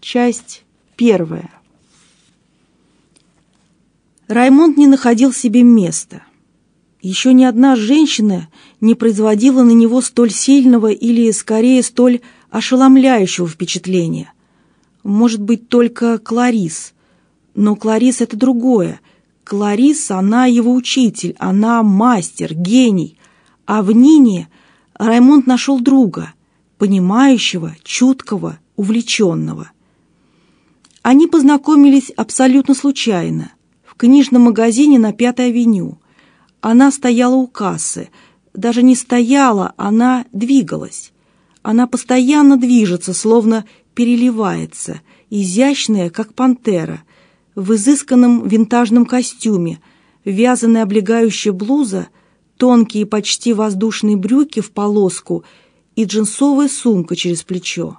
Часть первая. Раймонд не находил себе места. Еще ни одна женщина не производила на него столь сильного или, скорее, столь ошеломляющего впечатления. Может быть, только Кларис. Но Кларис — это другое. Кларис — она его учитель, она мастер, гений. А в Нине Раймонд нашел друга, понимающего, чуткого, увлеченного. Они познакомились абсолютно случайно, в книжном магазине на Пятой авеню. Она стояла у кассы, даже не стояла, она двигалась. Она постоянно движется, словно переливается, изящная, как пантера, в изысканном винтажном костюме, вязаная облегающая блуза, тонкие почти воздушные брюки в полоску и джинсовая сумка через плечо.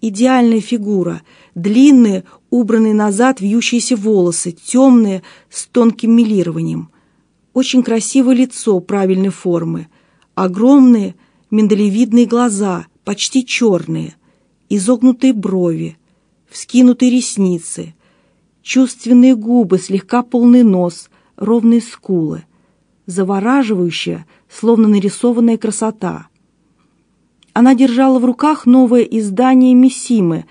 Идеальная фигура, длинные, убранные назад вьющиеся волосы, темные, с тонким милированием. Очень красивое лицо правильной формы, огромные миндалевидные глаза, почти черные, изогнутые брови, вскинутые ресницы, чувственные губы, слегка полный нос, ровные скулы, завораживающая, словно нарисованная красота. Она держала в руках новое издание «Миссимы»,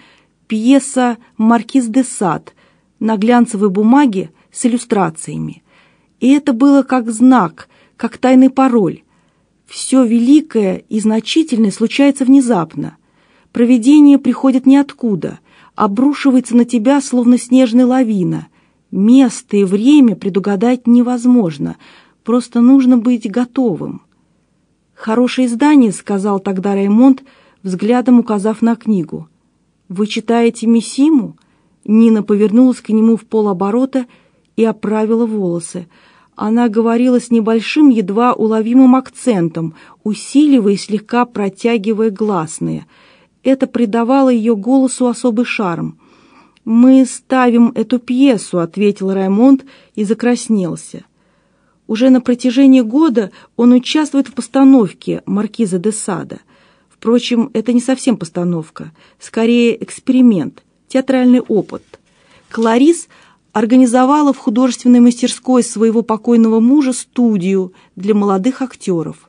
пьеса «Маркиз де Сад» на глянцевой бумаге с иллюстрациями. И это было как знак, как тайный пароль. Все великое и значительное случается внезапно. Провидение приходит ниоткуда, обрушивается на тебя, словно снежная лавина. Место и время предугадать невозможно, просто нужно быть готовым. «Хорошее издание», — сказал тогда Раймонд, взглядом указав на книгу. «Вы читаете Миссиму?» Нина повернулась к нему в полоборота и оправила волосы. Она говорила с небольшим, едва уловимым акцентом, усиливая и слегка протягивая гласные — это придавало ее голосу особый шарм. «Мы ставим эту пьесу», — ответил Раймонд и закраснелся. Уже на протяжении года он участвует в постановке «Маркиза де Сада». Впрочем, это не совсем постановка, скорее эксперимент, театральный опыт. Кларис организовала в художественной мастерской своего покойного мужа студию для молодых актеров.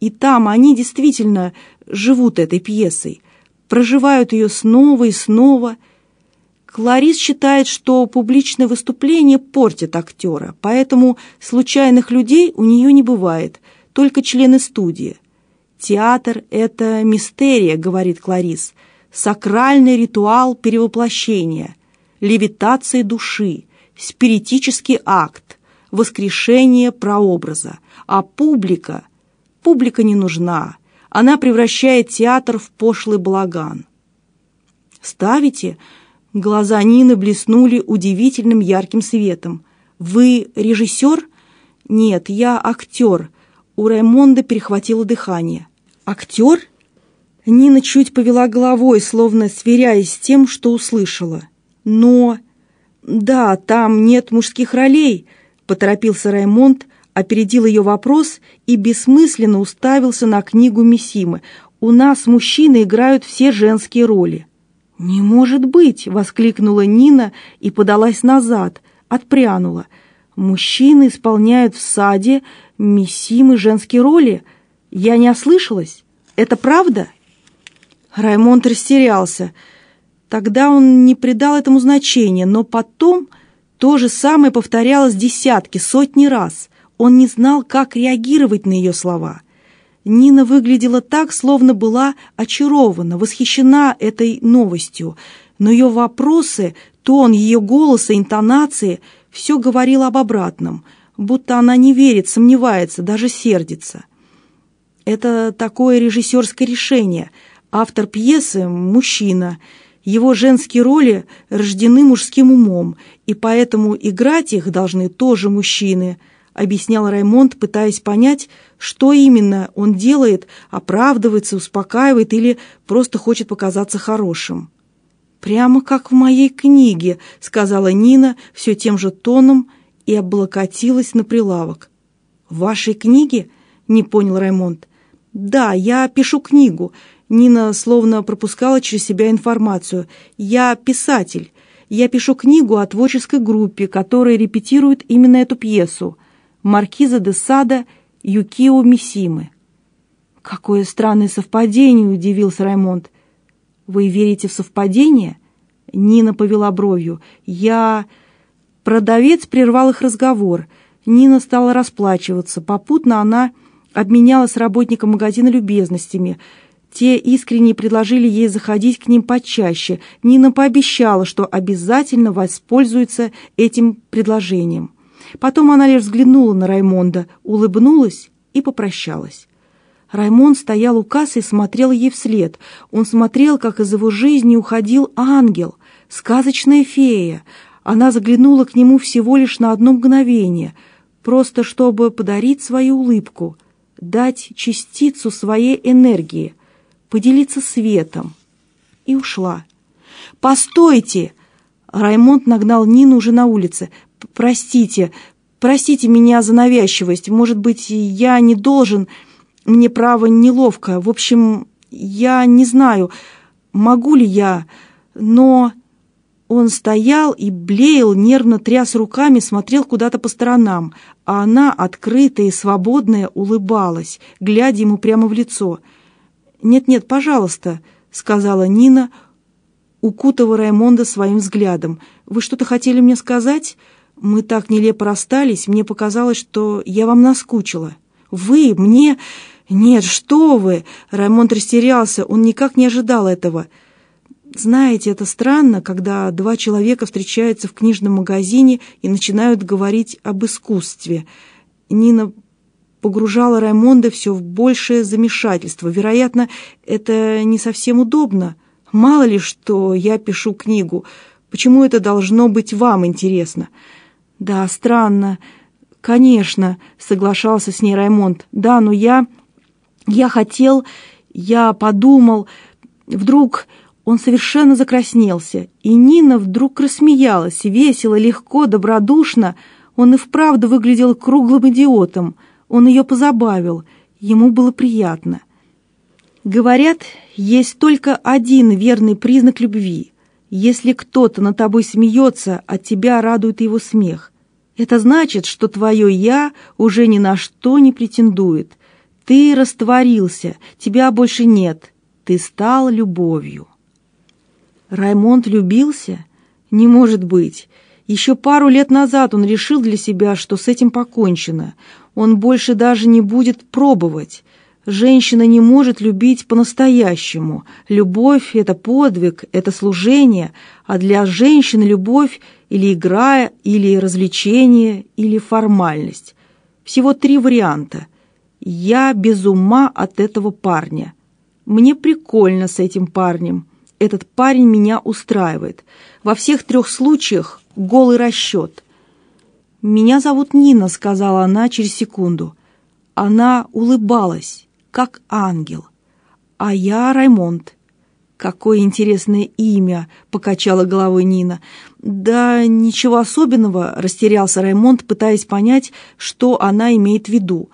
И там они действительно живут этой пьесой – проживают ее снова и снова. Кларис считает, что публичное выступление портит актера, поэтому случайных людей у нее не бывает, только члены студии. «Театр — это мистерия», — говорит Кларис, «сакральный ритуал перевоплощения, левитация души, спиритический акт, воскрешение прообраза. А публика, публика не нужна, она превращает театр в пошлый балаган. «Ставите?» Глаза Нины блеснули удивительным ярким светом. «Вы режиссер?» «Нет, я актер». У Раймонда перехватило дыхание. «Актер?» Нина чуть повела головой, словно сверяясь с тем, что услышала. «Но...» «Да, там нет мужских ролей», — поторопился Раймонд, опередил ее вопрос и бессмысленно уставился на книгу Мисимы. «У нас мужчины играют все женские роли». «Не может быть!» — воскликнула Нина и подалась назад, отпрянула. «Мужчины исполняют в саде Мисимы женские роли? Я не ослышалась? Это правда?» Раймонд растерялся. Тогда он не придал этому значения, но потом то же самое повторялось десятки, сотни раз. Он не знал, как реагировать на ее слова. Нина выглядела так, словно была очарована, восхищена этой новостью, но ее вопросы, тон ее голоса, интонации – все говорило об обратном, будто она не верит, сомневается, даже сердится. Это такое режиссерское решение. Автор пьесы – мужчина. Его женские роли рождены мужским умом, и поэтому играть их должны тоже мужчины –— объяснял Раймонд, пытаясь понять, что именно он делает, оправдывается, успокаивает или просто хочет показаться хорошим. «Прямо как в моей книге», — сказала Нина все тем же тоном и облокотилась на прилавок. «В вашей книге?» — не понял Раймонд. «Да, я пишу книгу. Нина словно пропускала через себя информацию. «Я писатель. Я пишу книгу о творческой группе, которая репетирует именно эту пьесу. Маркиза де Сада Юкио Мисимы». «Какое странное совпадение!» – удивился Раймонд. «Вы верите в совпадение?» Нина повела бровью. «Я...» Продавец прервал их разговор. Нина стала расплачиваться. Попутно она обменялась с работником магазина любезностями. Те искренне предложили ей заходить к ним почаще. Нина пообещала, что обязательно воспользуется этим предложением. Потом она лишь взглянула на Раймонда, улыбнулась и попрощалась. Раймонд стоял у кассы и смотрел ей вслед. Он смотрел, как из его жизни уходил ангел, сказочная фея. Она заглянула к нему всего лишь на одно мгновение, просто чтобы подарить свою улыбку, дать частицу своей энергии, поделиться светом. И ушла. «Постойте!» Раймонд нагнал Нину уже на улице. «Простите, простите меня за навязчивость. Может быть, я не должен...» Мне, право, неловко. В общем, я не знаю, могу ли я, но... Он стоял и блеял, нервно тряс руками, смотрел куда-то по сторонам, а она, открытая и свободная, улыбалась, глядя ему прямо в лицо. «Нет-нет, пожалуйста», — сказала Нина, укутывая Раймонда своим взглядом. «Вы что-то хотели мне сказать? Мы так нелепо расстались, мне показалось, что я вам наскучила. Вы, мне...» «Нет, что вы!» Раймонд растерялся, он никак не ожидал этого. «Знаете, это странно, когда два человека встречаются в книжном магазине и начинают говорить об искусстве». Нина погружала Раймонда все в большее замешательство. Вероятно, это не совсем удобно. Мало ли, что я пишу книгу. Почему это должно быть вам интересно? Да, странно. Конечно, соглашался с ней Раймонд. Да, но я... Я хотел, я подумал, вдруг он совершенно закраснелся, и Нина вдруг рассмеялась, весело, легко, добродушно. Он и вправду выглядел круглым идиотом. Он ее позабавил, ему было приятно. Говорят, есть только один верный признак любви. Если кто-то над тобой смеется, от тебя радует его смех. Это значит, что твое «я» уже ни на что не претендует – ты растворился, тебя больше нет, ты стал любовью. Раймонд любился? Не может быть. Еще пару лет назад он решил для себя, что с этим покончено. Он больше даже не будет пробовать. Женщина не может любить по-настоящему. Любовь — это подвиг, это служение, а для женщины любовь или игра, или развлечение, или формальность. Всего три варианта. Я без ума от этого парня. Мне прикольно с этим парнем. Этот парень меня устраивает. Во всех трех случаях голый расчет. «Меня зовут Нина», — сказала она через секунду. Она улыбалась, как ангел. «А я Раймонд». «Какое интересное имя!» — покачала головой Нина. «Да ничего особенного», — растерялся Раймонд, пытаясь понять, что она имеет в виду.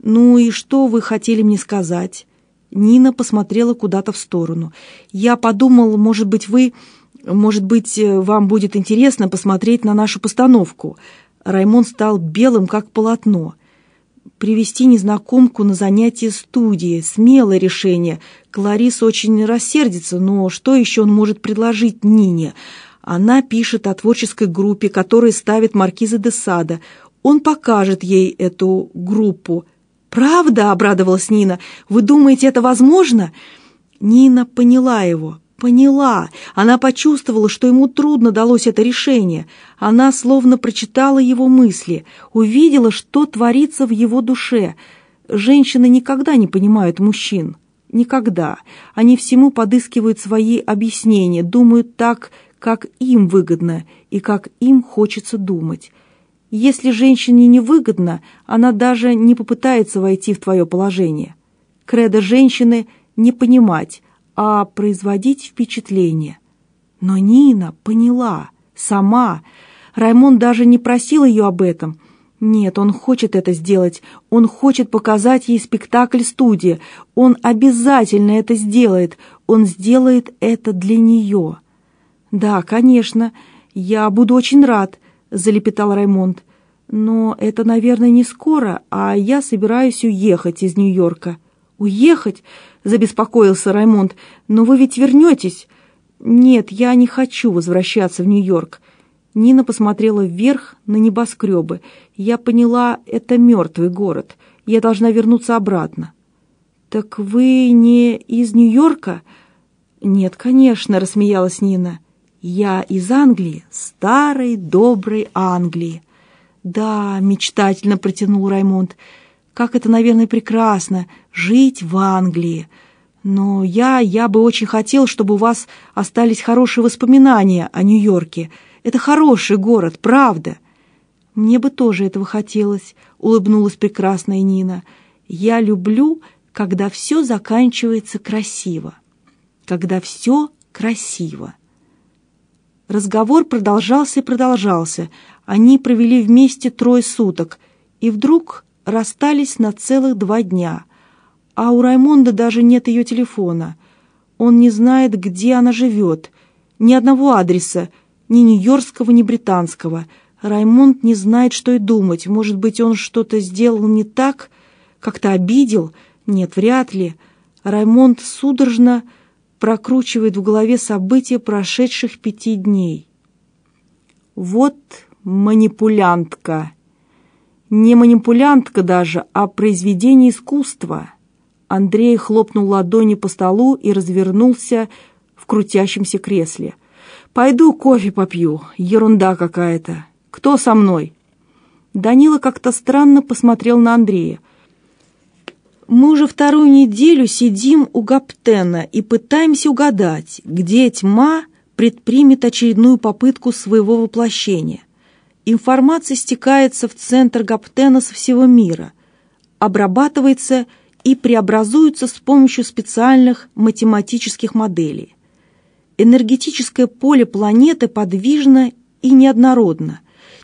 «Ну и что вы хотели мне сказать?» Нина посмотрела куда-то в сторону. «Я подумал, может быть, вы... Может быть, вам будет интересно посмотреть на нашу постановку». Раймон стал белым, как полотно. Привести незнакомку на занятие студии – смелое решение. Кларис очень рассердится, но что еще он может предложить Нине? Она пишет о творческой группе, которая ставит маркиза де Сада. Он покажет ей эту группу – «Правда?» — обрадовалась Нина. «Вы думаете, это возможно?» Нина поняла его. Поняла. Она почувствовала, что ему трудно далось это решение. Она словно прочитала его мысли, увидела, что творится в его душе. Женщины никогда не понимают мужчин. Никогда. Они всему подыскивают свои объяснения, думают так, как им выгодно и как им хочется думать. Если женщине невыгодно, она даже не попытается войти в твое положение. Кредо женщины – не понимать, а производить впечатление. Но Нина поняла, сама. Раймон даже не просил ее об этом. Нет, он хочет это сделать. Он хочет показать ей спектакль-студия. Он обязательно это сделает. Он сделает это для нее. «Да, конечно. Я буду очень рад», — залепетал Раймонд. «Но это, наверное, не скоро, а я собираюсь уехать из Нью-Йорка». «Уехать?» — забеспокоился Раймонд. «Но вы ведь вернетесь?» «Нет, я не хочу возвращаться в Нью-Йорк. Нина посмотрела вверх на небоскребы. Я поняла, это мертвый город. Я должна вернуться обратно. «Так вы не из Нью-Йорка?» «Нет, конечно», — рассмеялась Нина. «Я из Англии, старой доброй Англии». «Да», — мечтательно протянул Раймонд, — «как это, наверное, прекрасно — жить в Англии. Но я, я бы очень хотел, чтобы у вас остались хорошие воспоминания о Нью-Йорке». Это хороший город, правда. Мне бы тоже этого хотелось, улыбнулась прекрасная Нина. Я люблю, когда все заканчивается красиво. Когда все красиво. Разговор продолжался и продолжался. Они провели вместе трое суток и вдруг расстались на целых два дня. А у Раймонда даже нет ее телефона. Он не знает, где она живет, ни одного адреса, ни нью-йоркского, ни британского. Раймонд не знает, что и думать. Может быть, он что-то сделал не так, как-то обидел? Нет, вряд ли. Раймонд судорожно прокручивает в голове события прошедших пяти дней. Вот манипулянтка. Не манипулянтка даже, а произведение искусства. Андрей хлопнул ладони по столу и развернулся в крутящемся кресле. «Пойду кофе попью. Ерунда какая-то. Кто со мной?» Данила как-то странно посмотрел на Андрея. «Мы уже вторую неделю сидим у Гаптена и пытаемся угадать, где тьма предпримет очередную попытку своего воплощения. Информация стекается в центр Гаптена со всего мира, обрабатывается и преобразуется с помощью специальных математических моделей энергетическое поле планеты подвижно и неоднородно.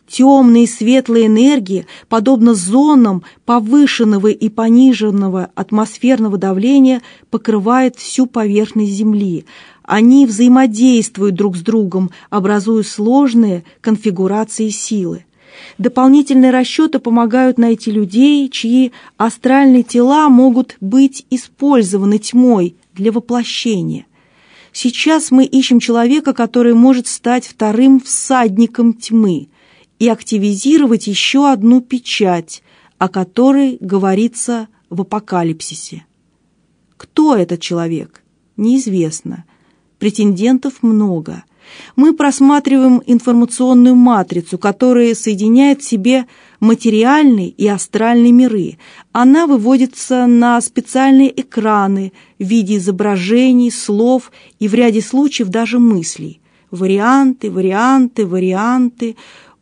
Темные и светлые энергии, подобно зонам повышенного и пониженного атмосферного давления, покрывают всю поверхность Земли. Они взаимодействуют друг с другом, образуя сложные конфигурации силы. Дополнительные расчеты помогают найти людей, чьи астральные тела могут быть использованы тьмой для воплощения. Сейчас мы ищем человека, который может стать вторым всадником тьмы и активизировать еще одну печать, о которой говорится в апокалипсисе. Кто этот человек? Неизвестно. Претендентов много. Мы просматриваем информационную матрицу, которая соединяет в себе материальный и астральный миры. Она выводится на специальные экраны в виде изображений, слов и в ряде случаев даже мыслей. Варианты, варианты, варианты.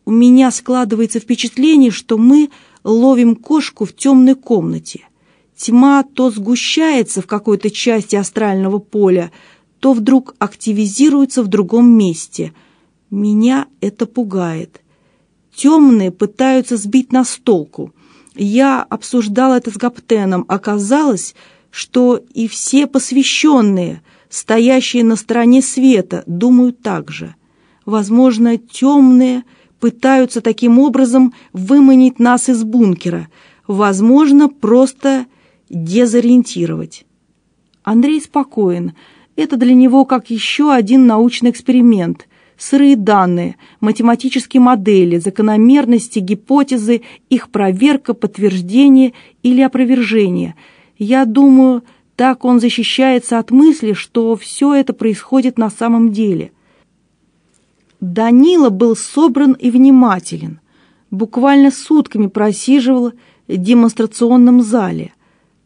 У меня складывается впечатление, что мы ловим кошку в темной комнате. Тьма то сгущается в какой-то части астрального поля, то вдруг активизируется в другом месте. Меня это пугает. Темные пытаются сбить нас толку. Я обсуждал это с Гаптеном. Оказалось, что и все посвященные, стоящие на стороне света, думают так же. Возможно, темные пытаются таким образом выманить нас из бункера. Возможно, просто дезориентировать. Андрей спокоен. Это для него как еще один научный эксперимент – сырые данные, математические модели, закономерности, гипотезы, их проверка, подтверждение или опровержение. Я думаю, так он защищается от мысли, что все это происходит на самом деле. Данила был собран и внимателен. Буквально сутками просиживал в демонстрационном зале.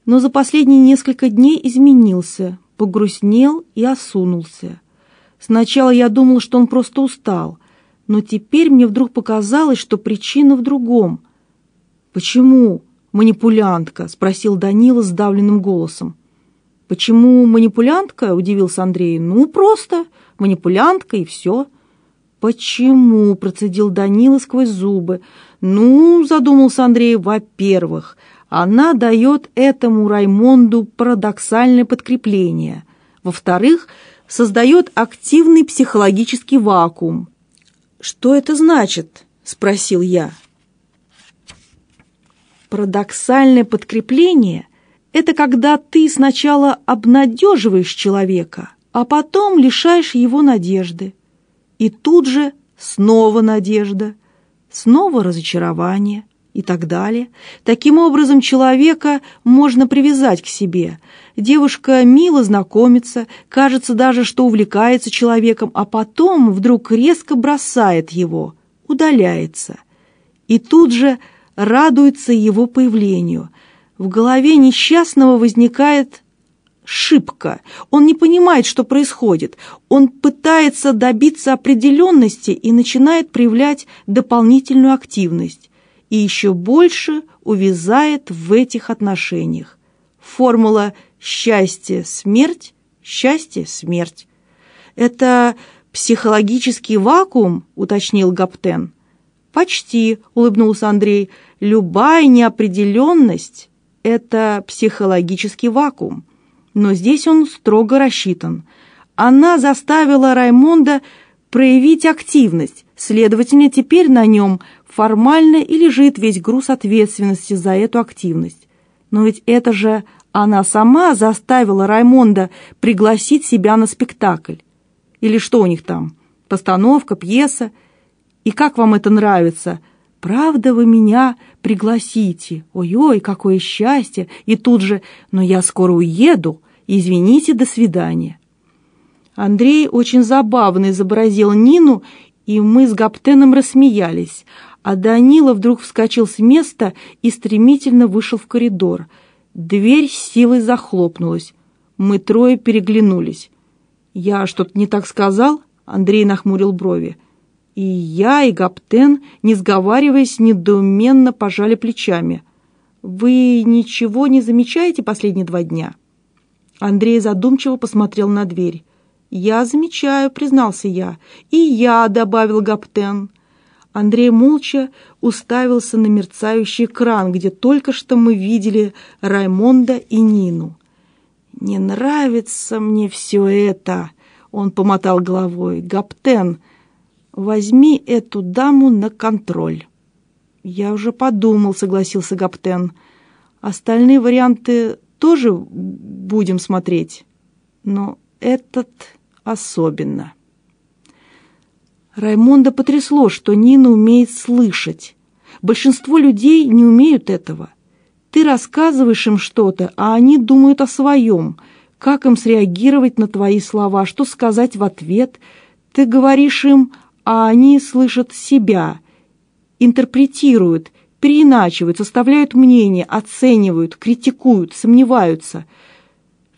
Но за последние несколько дней изменился, погрустнел и осунулся. Сначала я думал, что он просто устал, но теперь мне вдруг показалось, что причина в другом. «Почему манипулянтка?» — спросил Данила сдавленным голосом. «Почему манипулянтка?» — удивился Андрей. «Ну, просто манипулянтка и все». «Почему?» — процедил Данила сквозь зубы. Ну, задумался Андрей, во-первых, она дает этому Раймонду парадоксальное подкрепление. Во-вторых, создает активный психологический вакуум. «Что это значит?» – спросил я. Парадоксальное подкрепление – это когда ты сначала обнадеживаешь человека, а потом лишаешь его надежды. И тут же снова надежда, снова разочарование и так далее. Таким образом, человека можно привязать к себе. Девушка мило знакомится, кажется даже, что увлекается человеком, а потом вдруг резко бросает его, удаляется. И тут же радуется его появлению. В голове несчастного возникает шибко. Он не понимает, что происходит. Он пытается добиться определенности и начинает проявлять дополнительную активность. И еще больше увязает в этих отношениях. Формула «счастье-смерть», «счастье-смерть». «Это психологический вакуум», — уточнил Гаптен. «Почти», — улыбнулся Андрей. «Любая неопределенность — это психологический вакуум» но здесь он строго рассчитан. Она заставила Раймонда проявить активность, следовательно, теперь на нем формально и лежит весь груз ответственности за эту активность. Но ведь это же она сама заставила Раймонда пригласить себя на спектакль. Или что у них там? Постановка, пьеса? И как вам это нравится? Правда вы меня пригласите? Ой-ой, какое счастье! И тут же, но я скоро уеду, извините, до свидания. Андрей очень забавно изобразил Нину, и мы с Гаптеном рассмеялись, а Данила вдруг вскочил с места и стремительно вышел в коридор. Дверь с силой захлопнулась. Мы трое переглянулись. «Я что-то не так сказал?» Андрей нахмурил брови. И я, и Гаптен, не сговариваясь, недоуменно пожали плечами. «Вы ничего не замечаете последние два дня?» Андрей задумчиво посмотрел на дверь. «Я замечаю», — признался я. «И я», — добавил Гаптен. Андрей молча уставился на мерцающий экран, где только что мы видели Раймонда и Нину. «Не нравится мне все это», — он помотал головой. «Гаптен, возьми эту даму на контроль». «Я уже подумал», — согласился Гаптен. «Остальные варианты тоже будем смотреть, но этот особенно». Раймонда потрясло, что Нина умеет слышать. Большинство людей не умеют этого. Ты рассказываешь им что-то, а они думают о своем. Как им среагировать на твои слова, что сказать в ответ. Ты говоришь им а они слышат себя, интерпретируют, переиначивают, составляют мнение, оценивают, критикуют, сомневаются.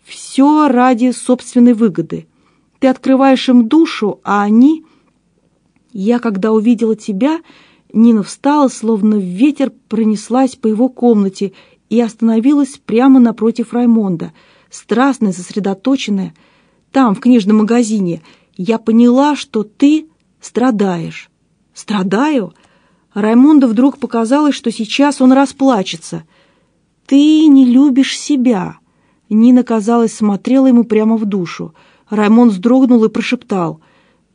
Все ради собственной выгоды. Ты открываешь им душу, а они... Я, когда увидела тебя, Нина встала, словно ветер пронеслась по его комнате и остановилась прямо напротив Раймонда, страстная, сосредоточенная. Там, в книжном магазине, я поняла, что ты страдаешь». «Страдаю?» Раймонду вдруг показалось, что сейчас он расплачется. «Ты не любишь себя». Нина, казалось, смотрела ему прямо в душу. Раймонд вздрогнул и прошептал.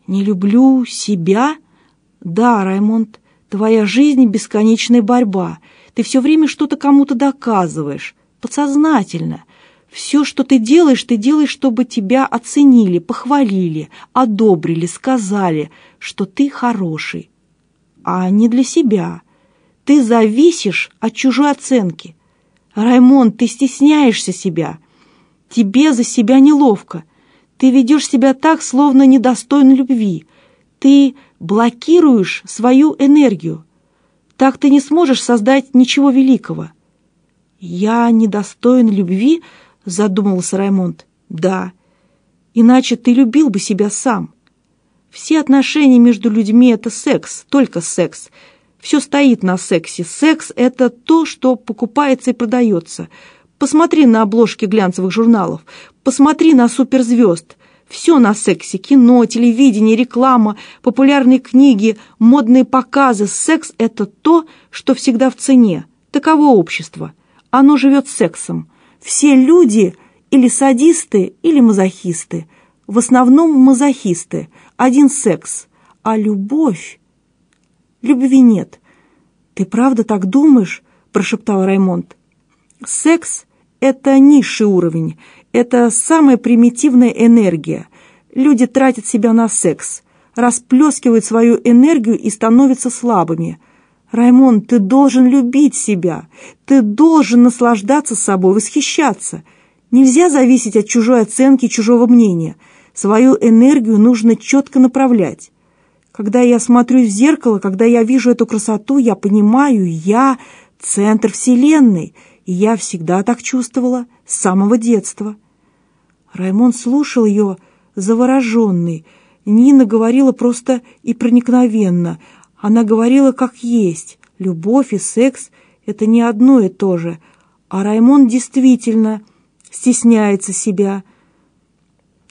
«Не люблю себя?» «Да, Раймонд, твоя жизнь — бесконечная борьба. Ты все время что-то кому-то доказываешь. Подсознательно. Все, что ты делаешь, ты делаешь, чтобы тебя оценили, похвалили, одобрили, сказали, что ты хороший. А не для себя. Ты зависишь от чужой оценки. Раймонд, ты стесняешься себя. Тебе за себя неловко. Ты ведешь себя так, словно недостоин любви. Ты блокируешь свою энергию. Так ты не сможешь создать ничего великого. Я недостоин любви, задумался Раймонд. Да, иначе ты любил бы себя сам. Все отношения между людьми — это секс, только секс. Все стоит на сексе. Секс — это то, что покупается и продается. Посмотри на обложки глянцевых журналов, посмотри на суперзвезд. Все на сексе. Кино, телевидение, реклама, популярные книги, модные показы. Секс – это то, что всегда в цене. Таково общество. Оно живет сексом. Все люди или садисты, или мазохисты. В основном мазохисты. Один секс. А любовь? Любви нет. «Ты правда так думаешь?» – прошептал Раймонд. «Секс – это низший уровень, это самая примитивная энергия. Люди тратят себя на секс, расплескивают свою энергию и становятся слабыми. Раймон, ты должен любить себя, ты должен наслаждаться собой, восхищаться. Нельзя зависеть от чужой оценки, чужого мнения. Свою энергию нужно четко направлять. Когда я смотрю в зеркало, когда я вижу эту красоту, я понимаю, я — центр Вселенной, и я всегда так чувствовала с самого детства. Раймон слушал ее, завороженный. Нина говорила просто и проникновенно. Она говорила как есть. Любовь и секс — это не одно и то же. А Раймон действительно стесняется себя.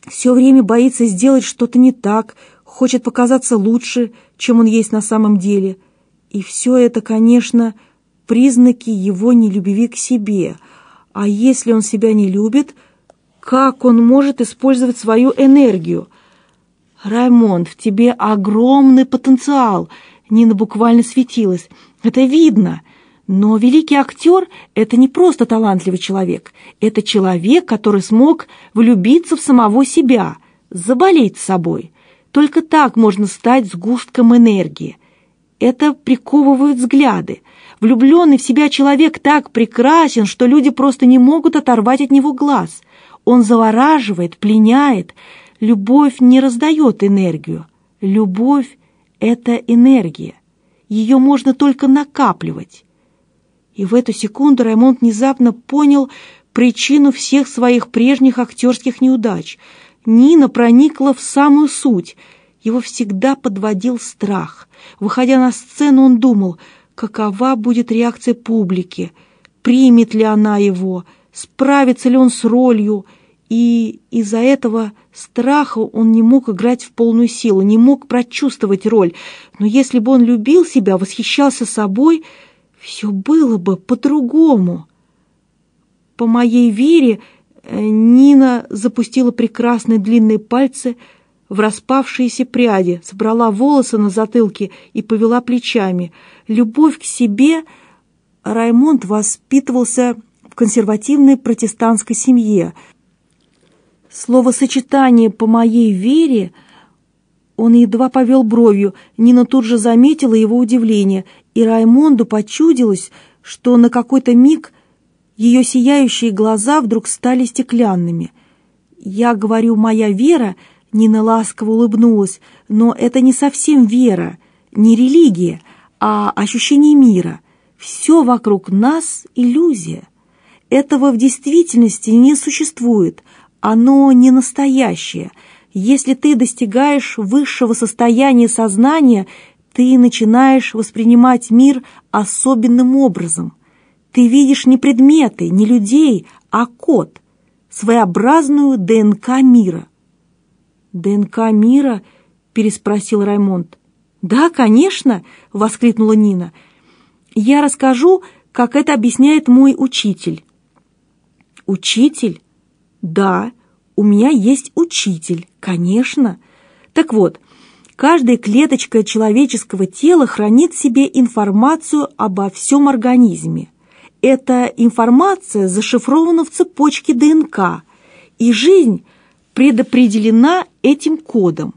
Все время боится сделать что-то не так, хочет показаться лучше, чем он есть на самом деле. И все это, конечно, признаки его нелюбви к себе. А если он себя не любит, как он может использовать свою энергию? «Раймонд, в тебе огромный потенциал!» Нина буквально светилась. «Это видно!» Но великий актер — это не просто талантливый человек. Это человек, который смог влюбиться в самого себя, заболеть собой. Только так можно стать сгустком энергии. Это приковывает взгляды. Влюбленный в себя человек так прекрасен, что люди просто не могут оторвать от него глаз. Он завораживает, пленяет. Любовь не раздает энергию. Любовь — это энергия. Ее можно только накапливать. И в эту секунду Раймонд внезапно понял причину всех своих прежних актерских неудач — Нина проникла в самую суть. Его всегда подводил страх. Выходя на сцену, он думал, какова будет реакция публики, примет ли она его, справится ли он с ролью. И из-за этого страха он не мог играть в полную силу, не мог прочувствовать роль. Но если бы он любил себя, восхищался собой, все было бы по-другому. По моей вере, Нина запустила прекрасные длинные пальцы в распавшиеся пряди, собрала волосы на затылке и повела плечами. Любовь к себе Раймонд воспитывался в консервативной протестантской семье. Словосочетание «по моей вере» он едва повел бровью. Нина тут же заметила его удивление, и Раймонду почудилось, что на какой-то миг ее сияющие глаза вдруг стали стеклянными. «Я говорю, моя вера...» — Нина ласково улыбнулась. «Но это не совсем вера, не религия, а ощущение мира. Все вокруг нас — иллюзия. Этого в действительности не существует, оно не настоящее. Если ты достигаешь высшего состояния сознания, ты начинаешь воспринимать мир особенным образом. Ты видишь не предметы, не людей, а код, своеобразную ДНК мира. «ДНК мира?» — переспросил Раймонд. «Да, конечно!» — воскликнула Нина. «Я расскажу, как это объясняет мой учитель». «Учитель?» «Да, у меня есть учитель, конечно. Так вот, каждая клеточка человеческого тела хранит в себе информацию обо всем организме. Эта информация зашифрована в цепочке ДНК, и жизнь предопределена этим кодом.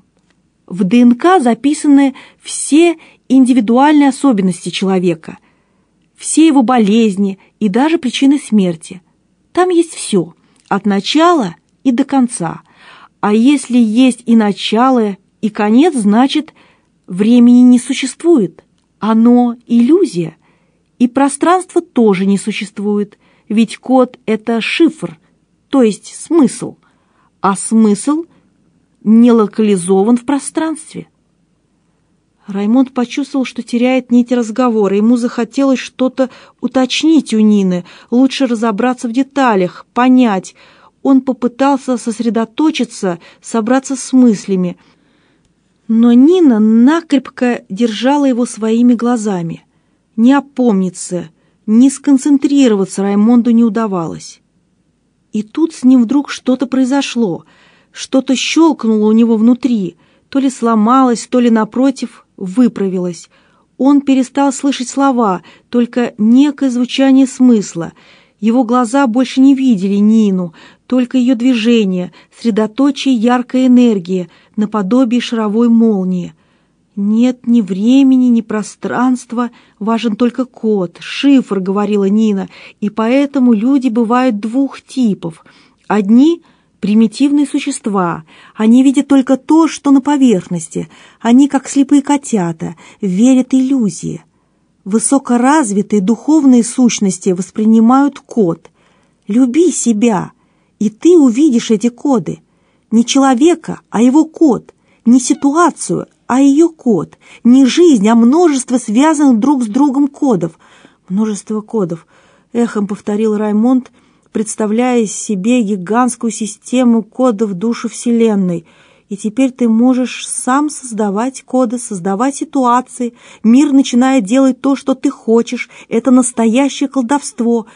В ДНК записаны все индивидуальные особенности человека, все его болезни и даже причины смерти. Там есть все, от начала и до конца. А если есть и начало, и конец, значит, времени не существует. Оно иллюзия. И пространство тоже не существует, ведь код — это шифр, то есть смысл, а смысл не локализован в пространстве. Раймонд почувствовал, что теряет нить разговора. Ему захотелось что-то уточнить у Нины, лучше разобраться в деталях, понять. Он попытался сосредоточиться, собраться с мыслями, но Нина накрепко держала его своими глазами. Не опомниться, не сконцентрироваться Раймонду не удавалось. И тут с ним вдруг что-то произошло, что-то щелкнуло у него внутри, то ли сломалось, то ли, напротив, выправилось. Он перестал слышать слова, только некое звучание смысла. Его глаза больше не видели Нину, только ее движение, средоточие яркой энергии, наподобие шаровой молнии. «Нет ни времени, ни пространства, важен только код, шифр», — говорила Нина, «и поэтому люди бывают двух типов. Одни — примитивные существа, они видят только то, что на поверхности, они, как слепые котята, верят иллюзии. Высокоразвитые духовные сущности воспринимают код. Люби себя, и ты увидишь эти коды. Не человека, а его код, не ситуацию, а ее код. Не жизнь, а множество связанных друг с другом кодов. Множество кодов. Эхом повторил Раймонд, представляя себе гигантскую систему кодов душу Вселенной. И теперь ты можешь сам создавать коды, создавать ситуации. Мир начинает делать то, что ты хочешь. Это настоящее колдовство.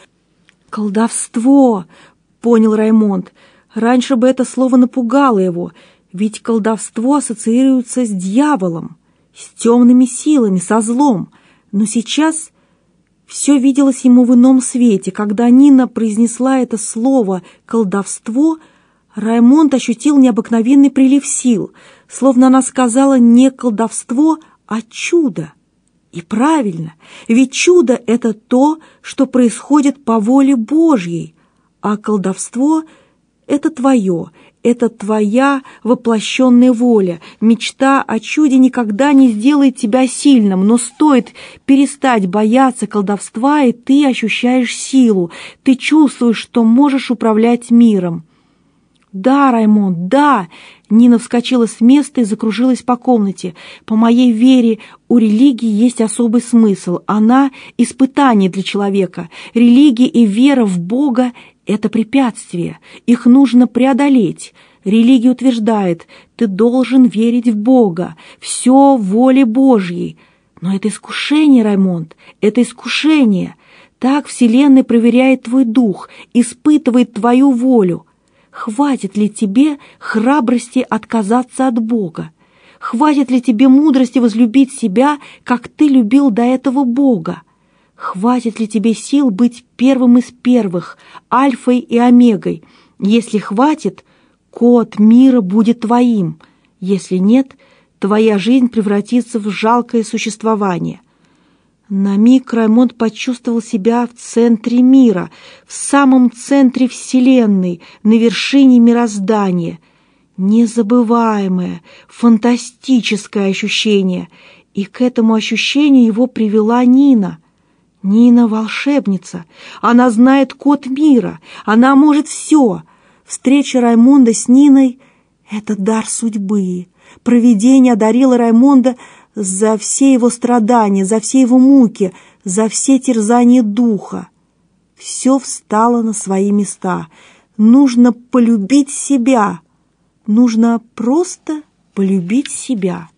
«Колдовство!» — понял Раймонд. Раньше бы это слово напугало его — ведь колдовство ассоциируется с дьяволом, с темными силами, со злом. Но сейчас все виделось ему в ином свете. Когда Нина произнесла это слово «колдовство», Раймонд ощутил необыкновенный прилив сил, словно она сказала не колдовство, а чудо. И правильно, ведь чудо — это то, что происходит по воле Божьей, а колдовство — это твое, это твоя воплощенная воля. Мечта о чуде никогда не сделает тебя сильным, но стоит перестать бояться колдовства, и ты ощущаешь силу. Ты чувствуешь, что можешь управлять миром. «Да, Раймонд, да!» Нина вскочила с места и закружилась по комнате. «По моей вере, у религии есть особый смысл. Она — испытание для человека. Религия и вера в Бога это препятствия, их нужно преодолеть. Религия утверждает, ты должен верить в Бога, все воле Божьей. Но это искушение, Раймонд, это искушение. Так Вселенная проверяет твой дух, испытывает твою волю. Хватит ли тебе храбрости отказаться от Бога? Хватит ли тебе мудрости возлюбить себя, как ты любил до этого Бога? Хватит ли тебе сил быть первым из первых, альфой и омегой? Если хватит, код мира будет твоим. Если нет, твоя жизнь превратится в жалкое существование. На миг Раймонд почувствовал себя в центре мира, в самом центре Вселенной, на вершине мироздания. Незабываемое, фантастическое ощущение. И к этому ощущению его привела Нина — Нина волшебница. Она знает код мира. Она может все. Встреча Раймонда с Ниной — это дар судьбы. Провидение одарило Раймонда за все его страдания, за все его муки, за все терзания духа. Все встало на свои места. Нужно полюбить себя. Нужно просто полюбить себя.